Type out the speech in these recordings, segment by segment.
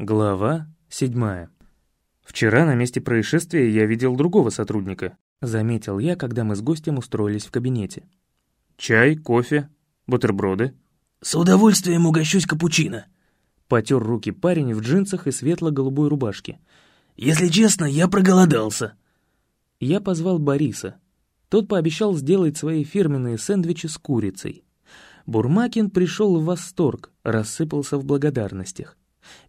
Глава седьмая. «Вчера на месте происшествия я видел другого сотрудника», заметил я, когда мы с гостем устроились в кабинете. «Чай, кофе, бутерброды». «С удовольствием угощусь капучино», потер руки парень в джинсах и светло-голубой рубашке. «Если честно, я проголодался». Я позвал Бориса. Тот пообещал сделать свои фирменные сэндвичи с курицей. Бурмакин пришел в восторг, рассыпался в благодарностях.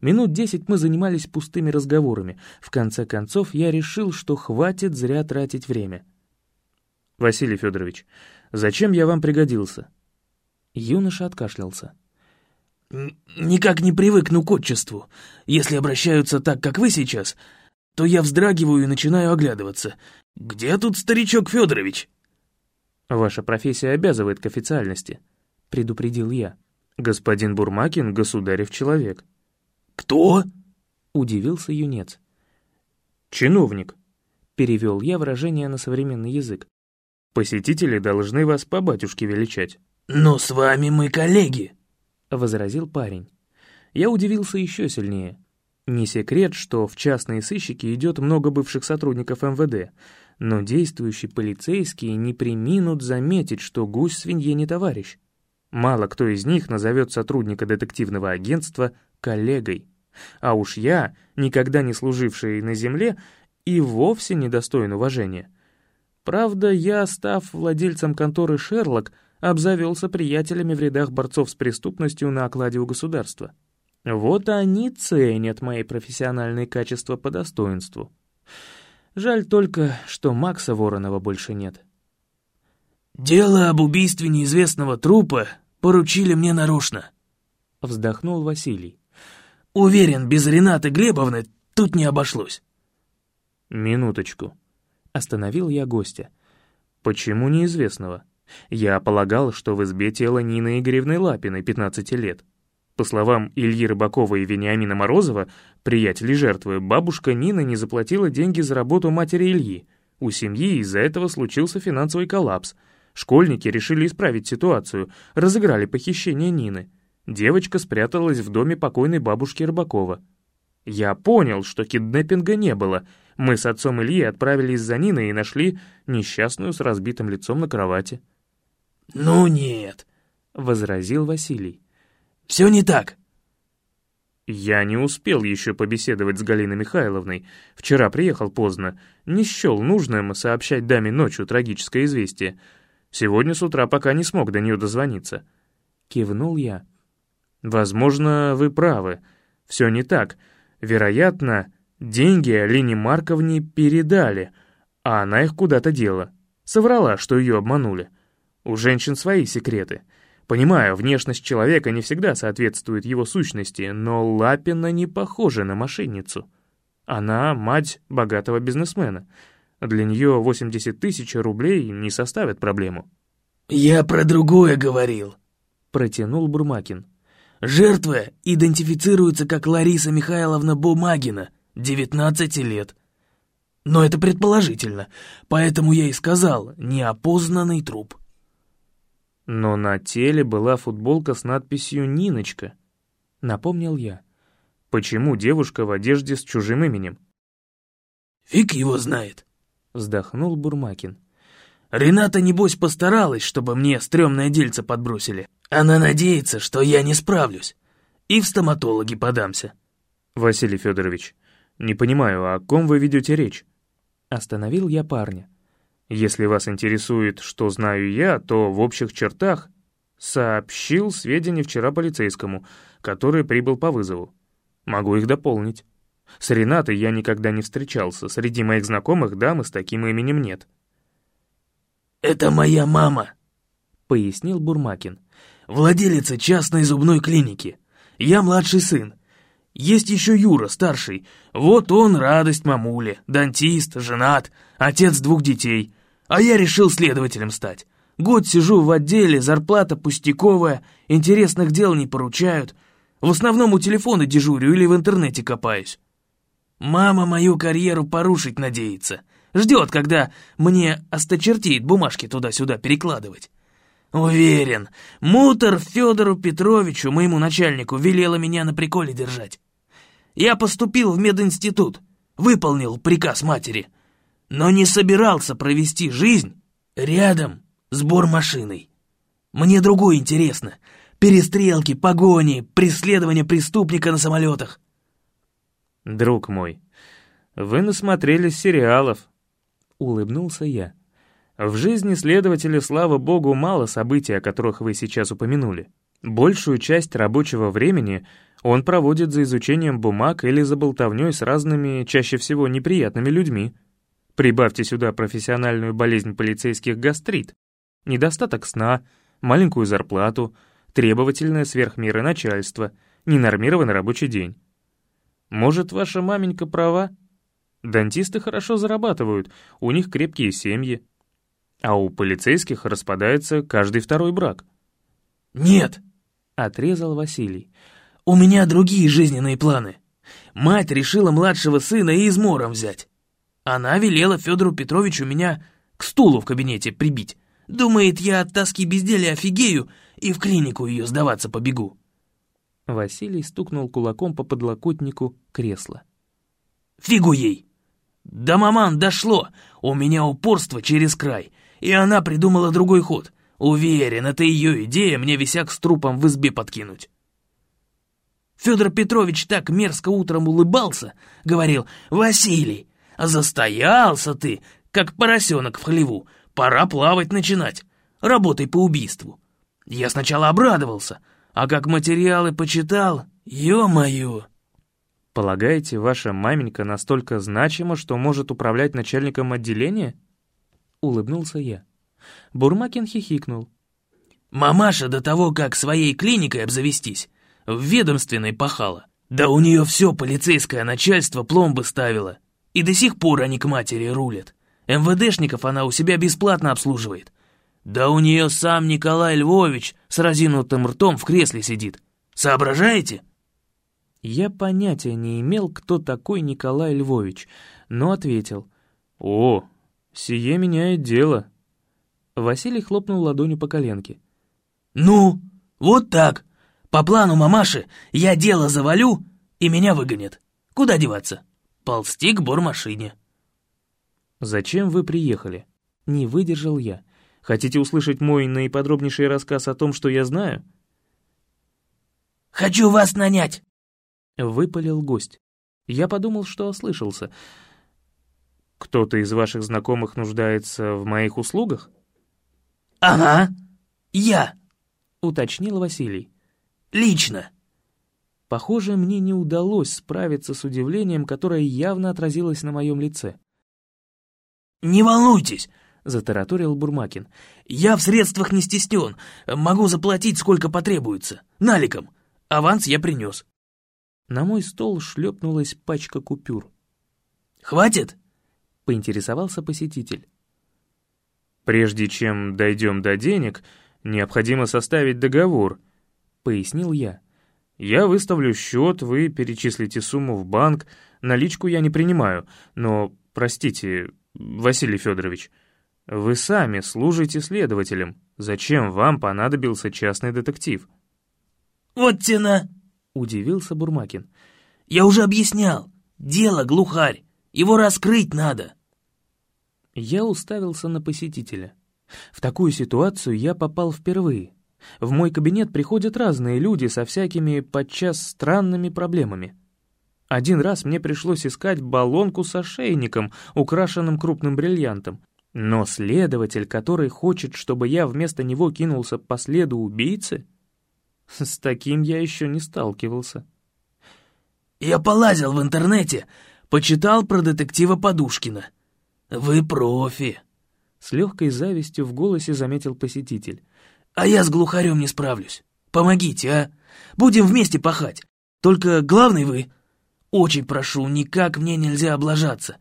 Минут десять мы занимались пустыми разговорами. В конце концов, я решил, что хватит зря тратить время. «Василий Федорович, зачем я вам пригодился?» Юноша откашлялся. «Никак не привыкну к отчеству. Если обращаются так, как вы сейчас, то я вздрагиваю и начинаю оглядываться. Где тут старичок Федорович?» «Ваша профессия обязывает к официальности», — предупредил я. «Господин Бурмакин — государев человек». «Кто?» — удивился юнец. «Чиновник», — перевел я выражение на современный язык. «Посетители должны вас по батюшке величать». «Но с вами мы коллеги», — возразил парень. Я удивился еще сильнее. Не секрет, что в частные сыщики идет много бывших сотрудников МВД, но действующие полицейские не приминут заметить, что гусь свинье не товарищ. Мало кто из них назовет сотрудника детективного агентства коллегой. А уж я, никогда не служивший на земле, и вовсе не достоин уважения. Правда, я, став владельцем конторы «Шерлок», обзавелся приятелями в рядах борцов с преступностью на окладе у государства. Вот они ценят мои профессиональные качества по достоинству. Жаль только, что Макса Воронова больше нет. «Дело об убийстве неизвестного трупа поручили мне нарочно», — вздохнул Василий. «Уверен, без Ренаты Глебовны тут не обошлось». «Минуточку», — остановил я гостя. «Почему неизвестного? Я полагал, что в избе тело Нины Игоревны Лапиной, 15 лет. По словам Ильи Рыбакова и Вениамина Морозова, приятелей жертвы, бабушка Нина не заплатила деньги за работу матери Ильи. У семьи из-за этого случился финансовый коллапс. Школьники решили исправить ситуацию, разыграли похищение Нины. Девочка спряталась в доме покойной бабушки Рыбакова. Я понял, что киднеппинга не было. Мы с отцом Ильи отправились за Ниной и нашли несчастную с разбитым лицом на кровати. «Ну нет», — возразил Василий. Все не так». «Я не успел еще побеседовать с Галиной Михайловной. Вчера приехал поздно. Не счел нужным сообщать даме ночью трагическое известие. Сегодня с утра пока не смог до нее дозвониться». Кивнул я. «Возможно, вы правы. Все не так. Вероятно, деньги Алине Марковне передали, а она их куда-то дела. Соврала, что ее обманули. У женщин свои секреты». Понимаю, внешность человека не всегда соответствует его сущности, но Лапина не похожа на мошенницу. Она мать богатого бизнесмена. Для нее 80 тысяч рублей не составят проблему. «Я про другое говорил», — протянул Бурмакин. «Жертва идентифицируется как Лариса Михайловна Бумагина, 19 лет. Но это предположительно, поэтому я и сказал «неопознанный труп». Но на теле была футболка с надписью «Ниночка», — напомнил я. Почему девушка в одежде с чужим именем? «Фиг его знает», — вздохнул Бурмакин. «Рената, небось, постаралась, чтобы мне стрёмное дельце подбросили. Она надеется, что я не справлюсь. И в стоматологи подамся». «Василий Федорович, не понимаю, о ком вы ведете речь?» Остановил я парня. Если вас интересует, что знаю я, то в общих чертах сообщил сведения вчера полицейскому, который прибыл по вызову. Могу их дополнить. С Ренатой я никогда не встречался, среди моих знакомых дамы с таким именем нет. «Это моя мама», — пояснил Бурмакин. «Владелица частной зубной клиники. Я младший сын. Есть еще Юра, старший. Вот он радость мамуле, дантист, женат, отец двух детей. А я решил следователем стать. Год сижу в отделе, зарплата пустяковая, интересных дел не поручают. В основном у телефона дежурю или в интернете копаюсь. Мама мою карьеру порушить надеется. Ждет, когда мне осточертеет бумажки туда-сюда перекладывать. Уверен, мутор Федору Петровичу, моему начальнику, велела меня на приколе держать. Я поступил в мединститут, выполнил приказ матери, но не собирался провести жизнь рядом с бормашиной. Мне другое интересно. Перестрелки, погони, преследование преступника на самолетах. «Друг мой, вы насмотрелись сериалов», — улыбнулся я. «В жизни следователя, слава богу, мало событий, о которых вы сейчас упомянули. Большую часть рабочего времени он проводит за изучением бумаг или за болтовней с разными, чаще всего неприятными людьми. Прибавьте сюда профессиональную болезнь полицейских гастрит, недостаток сна, маленькую зарплату, требовательное сверхмеры начальство, ненормированный рабочий день. Может, ваша маменька права? Дантисты хорошо зарабатывают, у них крепкие семьи. А у полицейских распадается каждый второй брак. «Нет!» — отрезал Василий. «У меня другие жизненные планы. Мать решила младшего сына и измором взять. Она велела Федору Петровичу меня к стулу в кабинете прибить. Думает, я от тоски безделия офигею и в клинику ее сдаваться побегу. Василий стукнул кулаком по подлокотнику кресла. «Фигу ей! Да, маман, дошло! У меня упорство через край, и она придумала другой ход. Уверен, это ее идея мне висяк с трупом в избе подкинуть». Федор Петрович так мерзко утром улыбался, говорил, «Василий, застоялся ты, как поросенок в хлеву, пора плавать начинать, работай по убийству». Я сначала обрадовался — а как материалы почитал, ё-моё!» «Полагаете, ваша маменька настолько значима, что может управлять начальником отделения?» Улыбнулся я. Бурмакин хихикнул. «Мамаша до того, как своей клиникой обзавестись, в ведомственной пахала. Да у нее все полицейское начальство пломбы ставило. И до сих пор они к матери рулят. МВДшников она у себя бесплатно обслуживает. Да у нее сам Николай Львович с разинутым ртом в кресле сидит. Соображаете?» Я понятия не имел, кто такой Николай Львович, но ответил. «О, сие меняет дело». Василий хлопнул ладонью по коленке. «Ну, вот так. По плану мамаши я дело завалю, и меня выгонят. Куда деваться? Ползти к бормашине». «Зачем вы приехали?» Не выдержал я. Хотите услышать мой наиподробнейший рассказ о том, что я знаю?» «Хочу вас нанять!» — выпалил гость. Я подумал, что ослышался. «Кто-то из ваших знакомых нуждается в моих услугах?» «Ага, я!» — уточнил Василий. «Лично!» Похоже, мне не удалось справиться с удивлением, которое явно отразилось на моем лице. «Не волнуйтесь, — затараторил Бурмакин. «Я в средствах не стеснен. Могу заплатить, сколько потребуется. Наликом. Аванс я принес». На мой стол шлепнулась пачка купюр. «Хватит?» — поинтересовался посетитель. «Прежде чем дойдем до денег, необходимо составить договор», — пояснил я. «Я выставлю счет, вы перечислите сумму в банк, наличку я не принимаю, но, простите, Василий Федорович, вы сами служите следователем. Зачем вам понадобился частный детектив?» «Вот тена!» — удивился Бурмакин. «Я уже объяснял. Дело глухарь. Его раскрыть надо». Я уставился на посетителя. В такую ситуацию я попал впервые. В мой кабинет приходят разные люди со всякими, подчас, странными проблемами. Один раз мне пришлось искать баллонку с ошейником, украшенным крупным бриллиантом. Но следователь, который хочет, чтобы я вместо него кинулся по следу убийцы? С таким я еще не сталкивался. «Я полазил в интернете, почитал про детектива Подушкина. Вы профи!» С легкой завистью в голосе заметил посетитель. «А я с глухарем не справлюсь. Помогите, а? Будем вместе пахать. Только главный вы. Очень прошу, никак мне нельзя облажаться.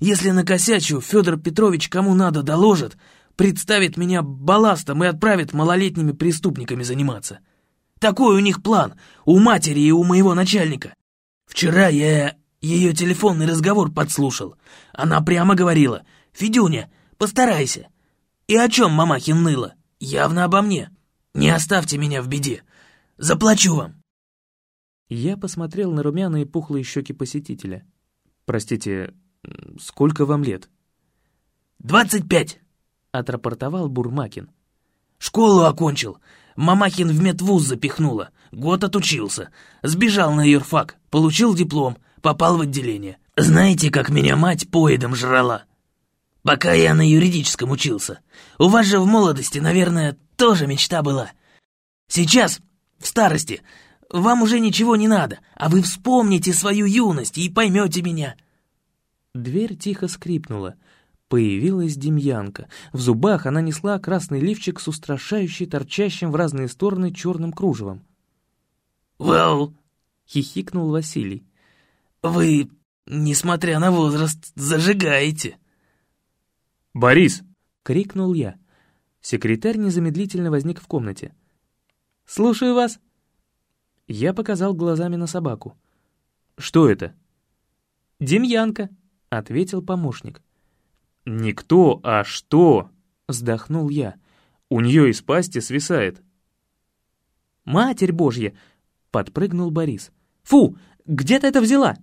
Если накосячу, Федор Петрович кому надо доложит, представит меня балластом и отправит малолетними преступниками заниматься. Такой у них план, у матери и у моего начальника. Вчера я ее телефонный разговор подслушал. Она прямо говорила, «Федюня, постарайся». И о чем мамахин ныла? Явно обо мне. Не оставьте меня в беде. Заплачу вам. Я посмотрел на румяные пухлые щеки посетителя. «Простите, сколько вам лет?» «Двадцать пять!» — отрапортовал Бурмакин. «Школу окончил. Мамахин в медвуз запихнула. Год отучился. Сбежал на юрфак, получил диплом, попал в отделение. Знаете, как меня мать поедом жрала? Пока я на юридическом учился. У вас же в молодости, наверное, тоже мечта была. Сейчас, в старости, вам уже ничего не надо, а вы вспомните свою юность и поймете меня». Дверь тихо скрипнула. Появилась Демьянка. В зубах она несла красный лифчик с устрашающей, торчащим в разные стороны черным кружевом. «Вау!» — хихикнул Василий. «Вы, несмотря на возраст, зажигаете!» «Борис!» — крикнул я. Секретарь незамедлительно возник в комнате. «Слушаю вас!» Я показал глазами на собаку. «Что это?» «Демьянка», — ответил помощник. «Не кто, а что?» — вздохнул я. «У нее из пасти свисает». «Матерь Божья!» — подпрыгнул Борис. «Фу! Где ты это взяла?»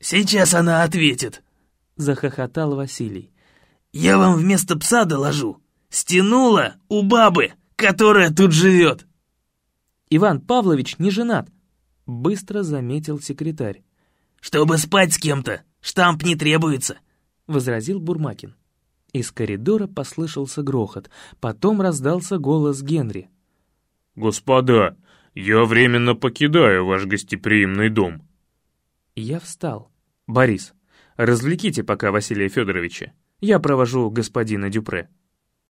«Сейчас она ответит!» — захохотал Василий. «Я вам вместо пса доложу. Стянула у бабы, которая тут живет!» Иван Павлович не женат», — быстро заметил секретарь. «Чтобы спать с кем-то, штамп не требуется», — возразил Бурмакин. Из коридора послышался грохот, потом раздался голос Генри. «Господа, я временно покидаю ваш гостеприимный дом». Я встал. «Борис, развлеките пока Василия Федоровича. Я провожу господина Дюпре».